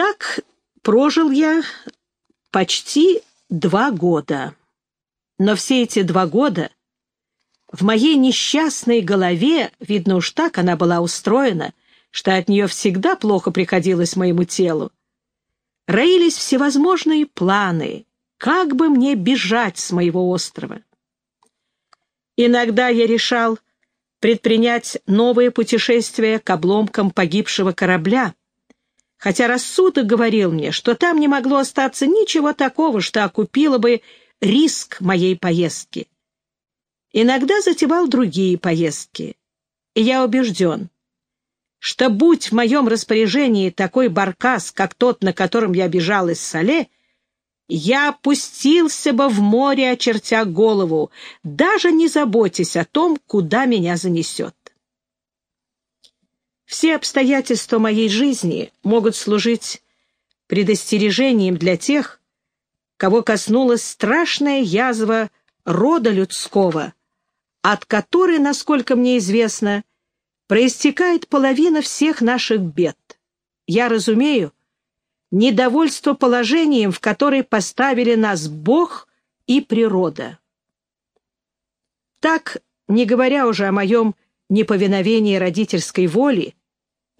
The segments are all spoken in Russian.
Так прожил я почти два года. Но все эти два года в моей несчастной голове, видно уж так она была устроена, что от нее всегда плохо приходилось моему телу, роились всевозможные планы, как бы мне бежать с моего острова. Иногда я решал предпринять новое путешествие к обломкам погибшего корабля, хотя рассудок говорил мне, что там не могло остаться ничего такого, что окупило бы риск моей поездки. Иногда затевал другие поездки, и я убежден, что будь в моем распоряжении такой баркас, как тот, на котором я бежал из Сале, я опустился бы в море, очертя голову, даже не заботясь о том, куда меня занесет. Все обстоятельства моей жизни могут служить предостережением для тех, кого коснулась страшная язва рода людского, от которой, насколько мне известно, проистекает половина всех наших бед. Я разумею, недовольство положением, в которое поставили нас Бог и природа. Так, не говоря уже о моем неповиновении родительской воли,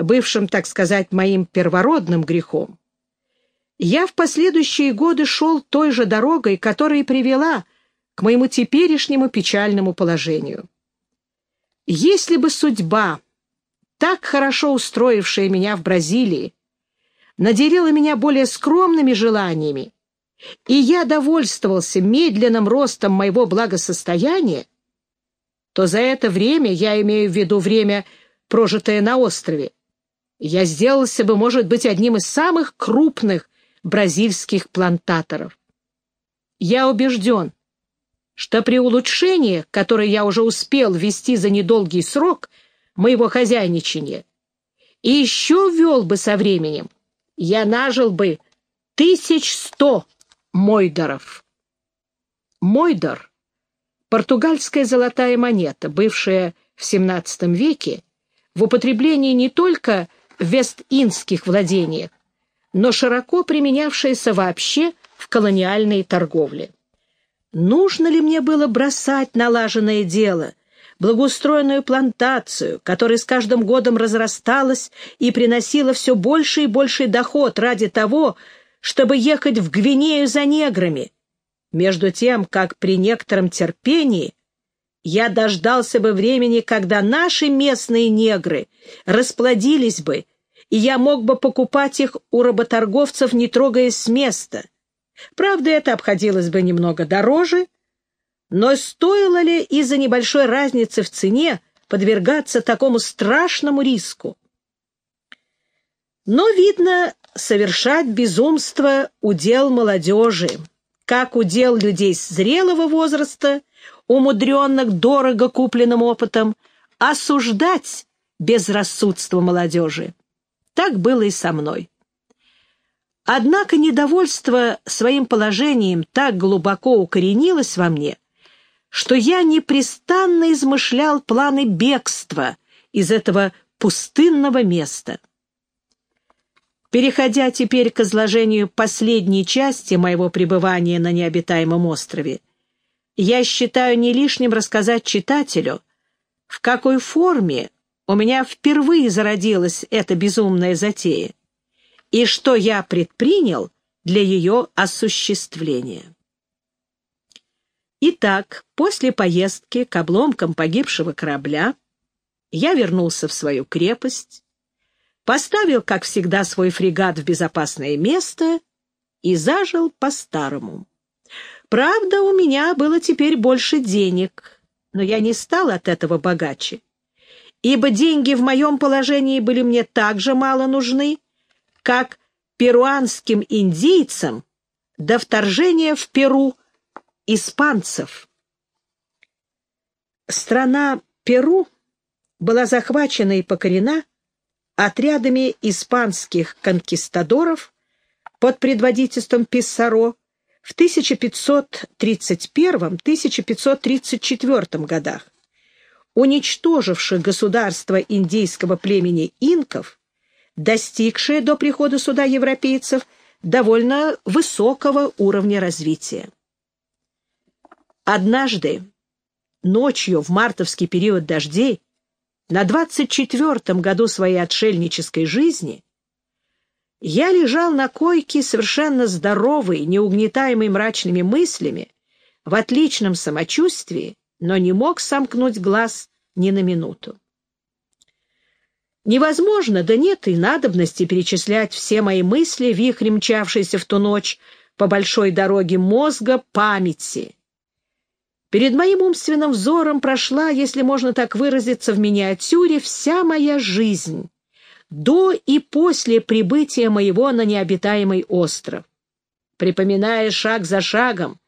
бывшем, так сказать, моим первородным грехом, я в последующие годы шел той же дорогой, которая привела к моему теперешнему печальному положению. Если бы судьба, так хорошо устроившая меня в Бразилии, наделила меня более скромными желаниями, и я довольствовался медленным ростом моего благосостояния, то за это время, я имею в виду время, прожитое на острове, я сделался бы, может быть, одним из самых крупных бразильских плантаторов. Я убежден, что при улучшении, которое я уже успел ввести за недолгий срок моего хозяйничания, и еще ввел бы со временем, я нажил бы тысяч сто мойдоров. Мойдор — португальская золотая монета, бывшая в XVII веке, в употреблении не только вест-индских владениях, но широко применявшаяся вообще в колониальной торговле. Нужно ли мне было бросать налаженное дело, благоустроенную плантацию, которая с каждым годом разрасталась и приносила все больше и больший доход ради того, чтобы ехать в Гвинею за неграми, между тем, как при некотором терпении я дождался бы времени, когда наши местные негры расплодились бы, и я мог бы покупать их у работорговцев, не трогаясь с места. Правда, это обходилось бы немного дороже — но стоило ли из-за небольшой разницы в цене подвергаться такому страшному риску? Но, видно, совершать безумство — удел молодежи, как удел людей зрелого возраста, умудренных дорого купленным опытом, осуждать безрассудство молодежи. Так было и со мной. Однако недовольство своим положением так глубоко укоренилось во мне, что я непрестанно измышлял планы бегства из этого пустынного места. Переходя теперь к изложению последней части моего пребывания на необитаемом острове, я считаю не лишним рассказать читателю, в какой форме у меня впервые зародилась эта безумная затея и что я предпринял для ее осуществления. Итак, после поездки к обломкам погибшего корабля я вернулся в свою крепость, поставил, как всегда, свой фрегат в безопасное место и зажил по-старому. Правда, у меня было теперь больше денег, но я не стал от этого богаче, ибо деньги в моем положении были мне так же мало нужны, как перуанским индийцам до вторжения в Перу испанцев. Страна Перу была захвачена и покорена отрядами испанских конкистадоров под предводительством Писсаро в 1531-1534 годах, уничтоживших государство индейского племени инков, достигшее до прихода сюда европейцев довольно высокого уровня развития. Однажды, ночью в мартовский период дождей, на 24-м году своей отшельнической жизни, я лежал на койке совершенно здоровый, неугнетаемый мрачными мыслями, в отличном самочувствии, но не мог сомкнуть глаз ни на минуту. Невозможно, да нет и надобности перечислять все мои мысли, вихрем мчавшиеся в ту ночь по большой дороге мозга памяти. Перед моим умственным взором прошла, если можно так выразиться в миниатюре, вся моя жизнь, до и после прибытия моего на необитаемый остров. Припоминая шаг за шагом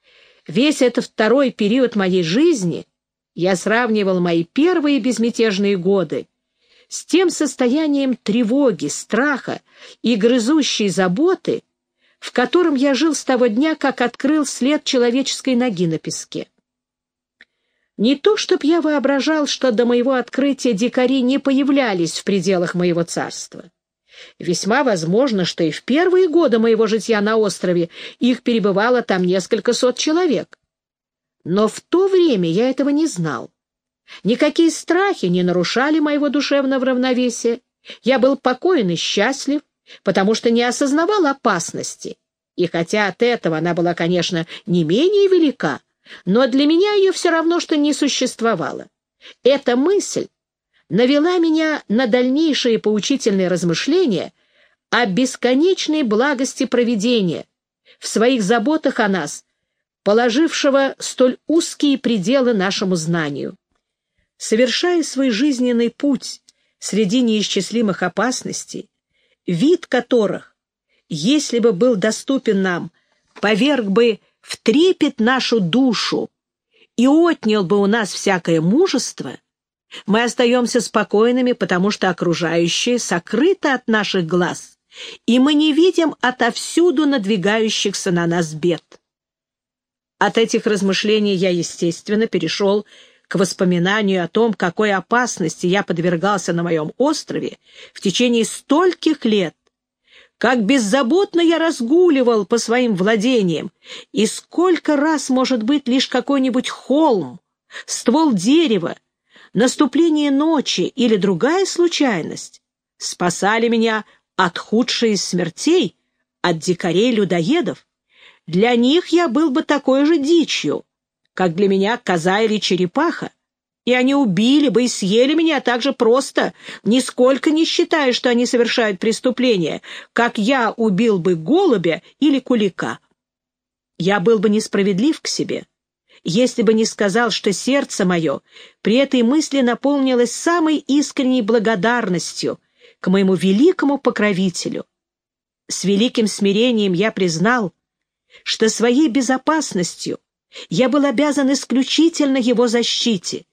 весь этот второй период моей жизни, я сравнивал мои первые безмятежные годы с тем состоянием тревоги, страха и грызущей заботы, в котором я жил с того дня, как открыл след человеческой ноги на песке. Не то, чтоб я воображал, что до моего открытия дикари не появлялись в пределах моего царства. Весьма возможно, что и в первые годы моего житья на острове их перебывало там несколько сот человек. Но в то время я этого не знал. Никакие страхи не нарушали моего душевного равновесия. Я был покоен и счастлив, потому что не осознавал опасности. И хотя от этого она была, конечно, не менее велика, но для меня ее все равно, что не существовало. Эта мысль навела меня на дальнейшие поучительные размышления о бесконечной благости провидения, в своих заботах о нас, положившего столь узкие пределы нашему знанию. Совершая свой жизненный путь среди неисчислимых опасностей, вид которых, если бы был доступен нам, поверг бы в нашу душу и отнял бы у нас всякое мужество, мы остаемся спокойными, потому что окружающее сокрыто от наших глаз, и мы не видим отовсюду надвигающихся на нас бед. От этих размышлений я, естественно, перешел к воспоминанию о том, какой опасности я подвергался на моем острове в течение стольких лет, как беззаботно я разгуливал по своим владениям, и сколько раз, может быть, лишь какой-нибудь холм, ствол дерева, наступление ночи или другая случайность спасали меня от худшей из смертей, от дикарей-людоедов. Для них я был бы такой же дичью, как для меня коза или черепаха, и они убили бы и съели меня так же просто, нисколько не считая, что они совершают преступление, как я убил бы голубя или кулика. Я был бы несправедлив к себе, если бы не сказал, что сердце мое при этой мысли наполнилось самой искренней благодарностью к моему великому покровителю. С великим смирением я признал, что своей безопасностью я был обязан исключительно его защите,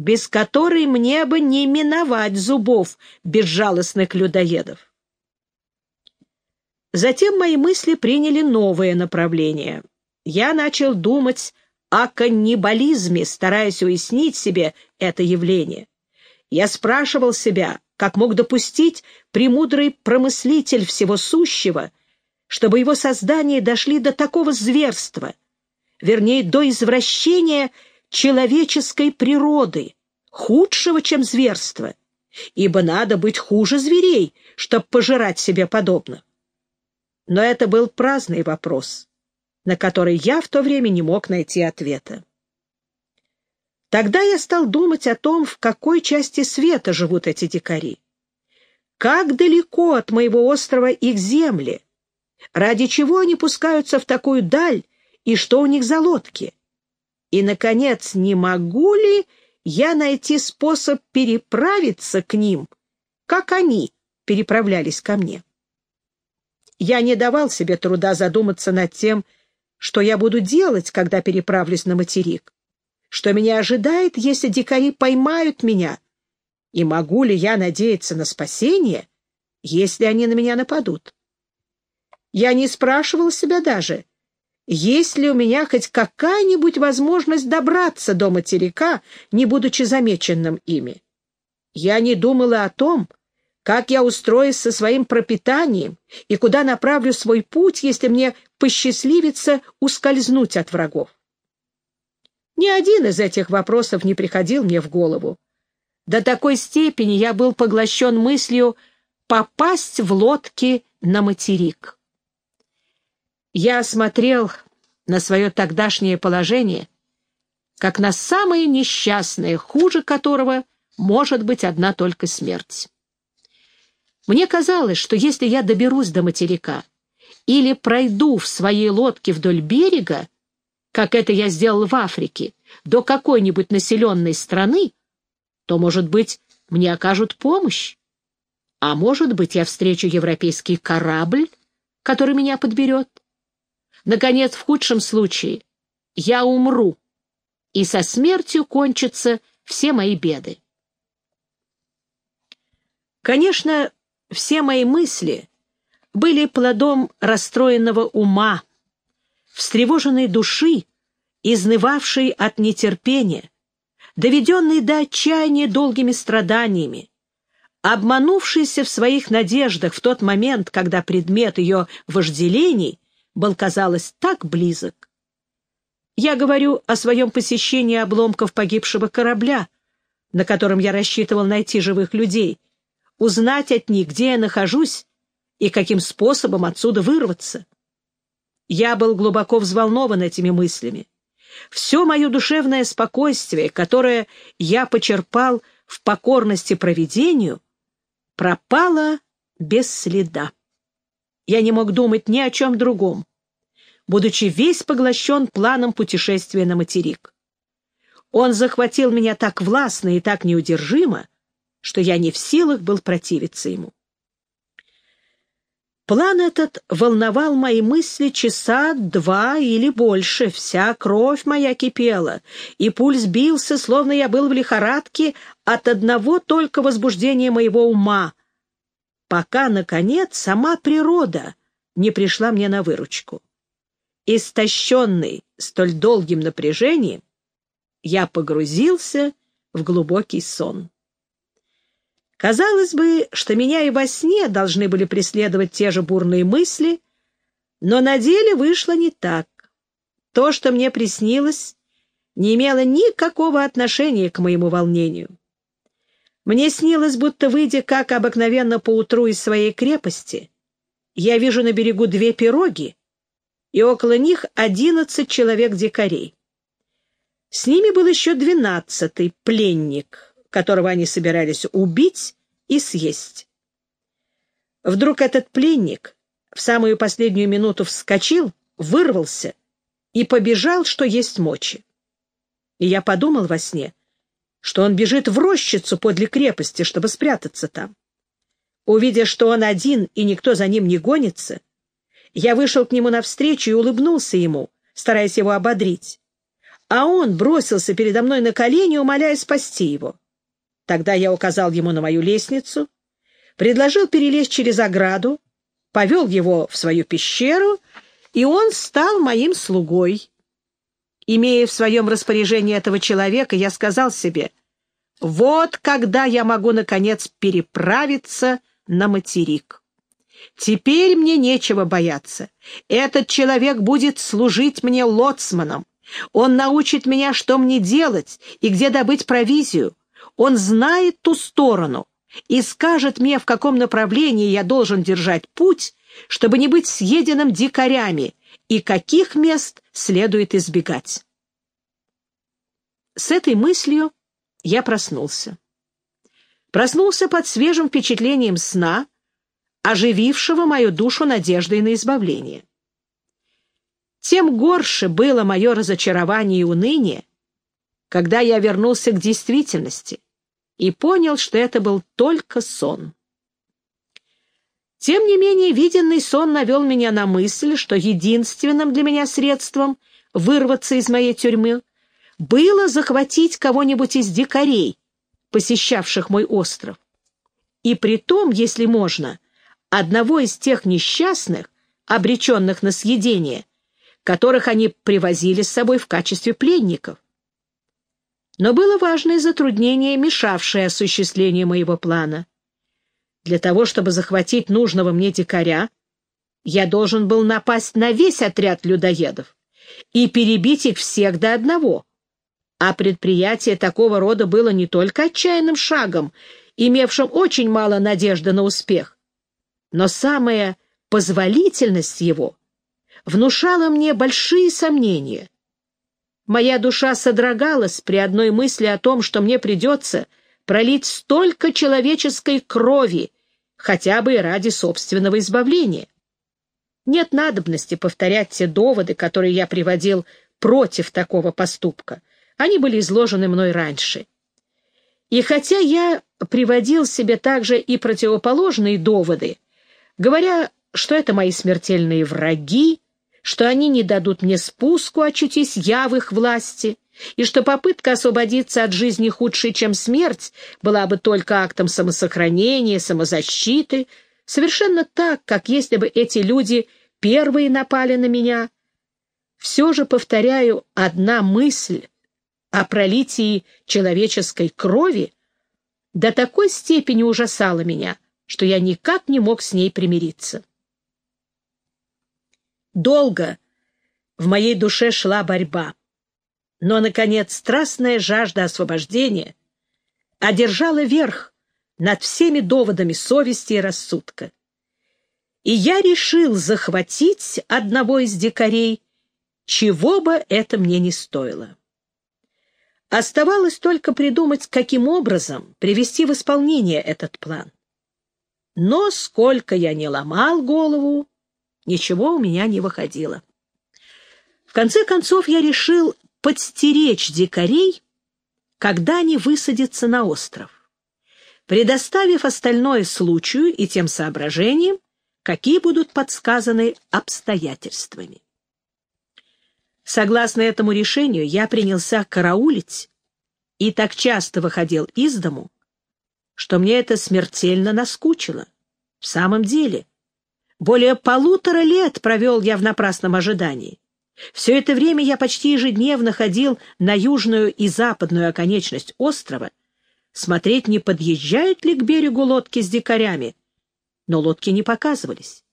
без которой мне бы не миновать зубов безжалостных людоедов. Затем мои мысли приняли новое направление. Я начал думать о каннибализме, стараясь уяснить себе это явление. Я спрашивал себя, как мог допустить премудрый промыслитель всего сущего, чтобы его создания дошли до такого зверства, вернее, до извращения человеческой природы, худшего, чем зверство, ибо надо быть хуже зверей, чтобы пожирать себе подобно. Но это был праздный вопрос, на который я в то время не мог найти ответа. Тогда я стал думать о том, в какой части света живут эти дикари. Как далеко от моего острова их земли? Ради чего они пускаются в такую даль, и что у них за лодки. И, наконец, не могу ли я найти способ переправиться к ним, как они переправлялись ко мне? Я не давал себе труда задуматься над тем, что я буду делать, когда переправлюсь на материк, что меня ожидает, если дикари поймают меня, и могу ли я надеяться на спасение, если они на меня нападут. Я не спрашивал себя даже, есть ли у меня хоть какая-нибудь возможность добраться до материка, не будучи замеченным ими. Я не думала о том, как я устроюсь со своим пропитанием и куда направлю свой путь, если мне посчастливится ускользнуть от врагов. Ни один из этих вопросов не приходил мне в голову. До такой степени я был поглощен мыслью попасть в лодки на материк. Я смотрел на свое тогдашнее положение, как на самое несчастное, хуже которого может быть одна только смерть. Мне казалось, что если я доберусь до материка или пройду в своей лодке вдоль берега, как это я сделал в Африке, до какой-нибудь населенной страны, то, может быть, мне окажут помощь. А может быть, я встречу европейский корабль, который меня подберет. Наконец, в худшем случае, я умру, и со смертью кончатся все мои беды. Конечно, все мои мысли были плодом расстроенного ума, встревоженной души, изнывавшей от нетерпения, доведенной до отчаяния долгими страданиями, обманувшейся в своих надеждах в тот момент, когда предмет ее вожделений был, казалось, так близок. Я говорю о своем посещении обломков погибшего корабля, на котором я рассчитывал найти живых людей, узнать от них, где я нахожусь и каким способом отсюда вырваться. Я был глубоко взволнован этими мыслями. Все мое душевное спокойствие, которое я почерпал в покорности провидению, пропало без следа. Я не мог думать ни о чем другом, будучи весь поглощен планом путешествия на материк. Он захватил меня так властно и так неудержимо, что я не в силах был противиться ему. План этот волновал мои мысли часа два или больше. Вся кровь моя кипела, и пульс бился, словно я был в лихорадке от одного только возбуждения моего ума, пока, наконец, сама природа не пришла мне на выручку. Истощенный столь долгим напряжением, я погрузился в глубокий сон. Казалось бы, что меня и во сне должны были преследовать те же бурные мысли, но на деле вышло не так. То, что мне приснилось, не имело никакого отношения к моему волнению. Мне снилось, будто, выйдя, как обыкновенно, поутру из своей крепости, я вижу на берегу две пироги, и около них одиннадцать человек-дикарей. С ними был еще двенадцатый пленник — которого они собирались убить и съесть. Вдруг этот пленник в самую последнюю минуту вскочил, вырвался и побежал, что есть мочи. И я подумал во сне, что он бежит в рощицу подле крепости, чтобы спрятаться там. Увидя, что он один и никто за ним не гонится, я вышел к нему навстречу и улыбнулся ему, стараясь его ободрить. А он бросился передо мной на колени, умоляя спасти его. Тогда я указал ему на мою лестницу, предложил перелезть через ограду, повел его в свою пещеру, и он стал моим слугой. Имея в своем распоряжении этого человека, я сказал себе, вот когда я могу, наконец, переправиться на материк. Теперь мне нечего бояться. Этот человек будет служить мне лоцманом. Он научит меня, что мне делать и где добыть провизию. Он знает ту сторону и скажет мне, в каком направлении я должен держать путь, чтобы не быть съеденным дикарями, и каких мест следует избегать. С этой мыслью я проснулся. Проснулся под свежим впечатлением сна, оживившего мою душу надеждой на избавление. Тем горше было мое разочарование и уныние, когда я вернулся к действительности — и понял, что это был только сон. Тем не менее, виденный сон навел меня на мысль, что единственным для меня средством вырваться из моей тюрьмы было захватить кого-нибудь из дикарей, посещавших мой остров. И при том, если можно, одного из тех несчастных, обреченных на съедение, которых они привозили с собой в качестве пленников. Но было важное затруднение, мешавшее осуществлению моего плана. Для того, чтобы захватить нужного мне дикаря, я должен был напасть на весь отряд людоедов и перебить их всех до одного. А предприятие такого рода было не только отчаянным шагом, имевшим очень мало надежды на успех, но самая позволительность его внушала мне большие сомнения. Моя душа содрогалась при одной мысли о том, что мне придется пролить столько человеческой крови, хотя бы и ради собственного избавления. Нет надобности повторять те доводы, которые я приводил против такого поступка. Они были изложены мной раньше. И хотя я приводил себе также и противоположные доводы, говоря, что это мои смертельные враги, что они не дадут мне спуску, очутись я в их власти, и что попытка освободиться от жизни худшей, чем смерть, была бы только актом самосохранения, самозащиты, совершенно так, как если бы эти люди первые напали на меня. Все же, повторяю, одна мысль о пролитии человеческой крови до такой степени ужасала меня, что я никак не мог с ней примириться. Долго в моей душе шла борьба. Но, наконец, страстная жажда освобождения одержала верх над всеми доводами совести и рассудка. И я решил захватить одного из дикарей, чего бы это мне не стоило. Оставалось только придумать, каким образом привести в исполнение этот план. Но сколько я не ломал голову, ничего у меня не выходило. В конце концов я решил подстеречь дикарей, когда они высадятся на остров, предоставив остальное случаю и тем соображениям, какие будут подсказаны обстоятельствами. Согласно этому решению, я принялся караулить и так часто выходил из дому, что мне это смертельно наскучило. В самом деле, более полутора лет провел я в напрасном ожидании. Все это время я почти ежедневно ходил на южную и западную оконечность острова, смотреть, не подъезжают ли к берегу лодки с дикарями, но лодки не показывались.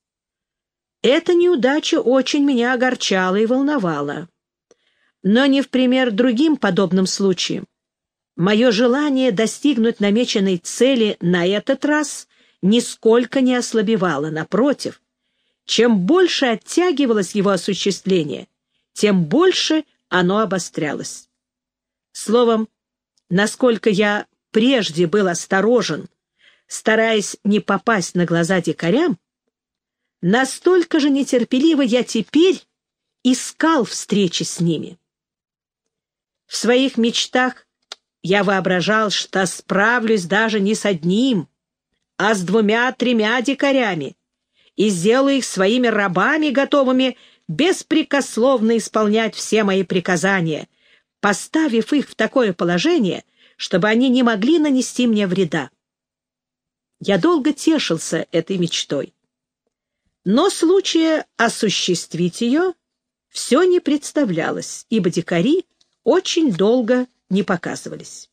Эта неудача очень меня огорчала и волновала. Но не в пример другим подобным случаям. Мое желание достигнуть намеченной цели на этот раз нисколько не ослабевало, напротив. Чем больше оттягивалось его осуществление, тем больше оно обострялось. Словом, насколько я прежде был осторожен, стараясь не попасть на глаза дикарям, настолько же нетерпеливо я теперь искал встречи с ними. В своих мечтах я воображал, что справлюсь даже не с одним, а с двумя-тремя дикарями и сделаю их своими рабами, готовыми беспрекословно исполнять все мои приказания, поставив их в такое положение, чтобы они не могли нанести мне вреда. Я долго тешился этой мечтой. Но случая осуществить ее все не представлялось, ибо дикари очень долго не показывались.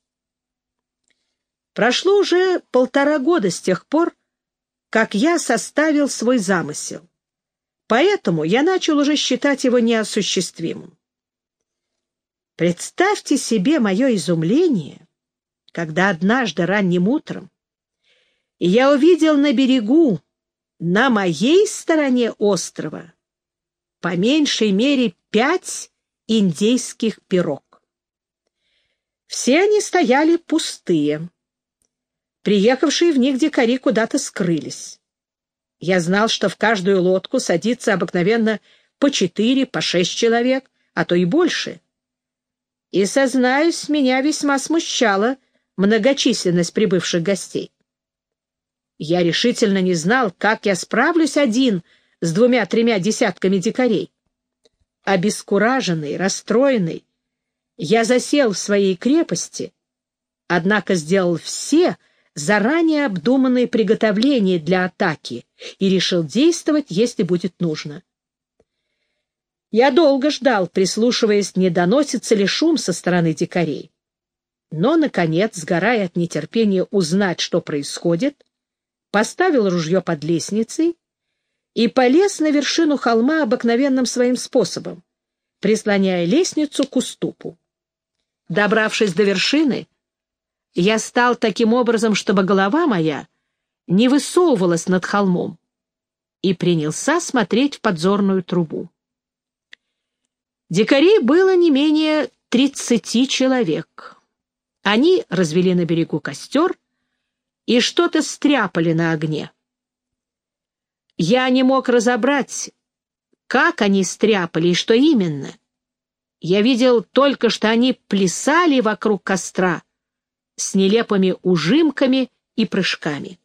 Прошло уже полтора года с тех пор, как я составил свой замысел. Поэтому я начал уже считать его неосуществимым. Представьте себе мое изумление, когда однажды ранним утром я увидел на берегу, на моей стороне острова, по меньшей мере пять индейских пирог. Все они стояли пустые. Приехавшие в них дикари куда-то скрылись. Я знал, что в каждую лодку садится обыкновенно по четыре, по шесть человек, а то и больше. И, сознаюсь, меня весьма смущала многочисленность прибывших гостей. Я решительно не знал, как я справлюсь один с двумя-тремя десятками дикарей. Обескураженный, расстроенный, я засел в своей крепости, однако сделал все, заранее обдуманные приготовления для атаки и решил действовать, если будет нужно. Я долго ждал, прислушиваясь, не доносится ли шум со стороны дикарей. Но, наконец, сгорая от нетерпения узнать, что происходит, поставил ружье под лестницей и полез на вершину холма обыкновенным своим способом, прислоняя лестницу к уступу. Добравшись до вершины, я стал таким образом, чтобы голова моя не высовывалась над холмом, и принялся смотреть в подзорную трубу. Дикарей было не менее тридцати человек. Они развели на берегу костер и что-то стряпали на огне. Я не мог разобрать, как они стряпали и что именно. Я видел только, что они плясали вокруг костра с нелепыми ужимками и прыжками.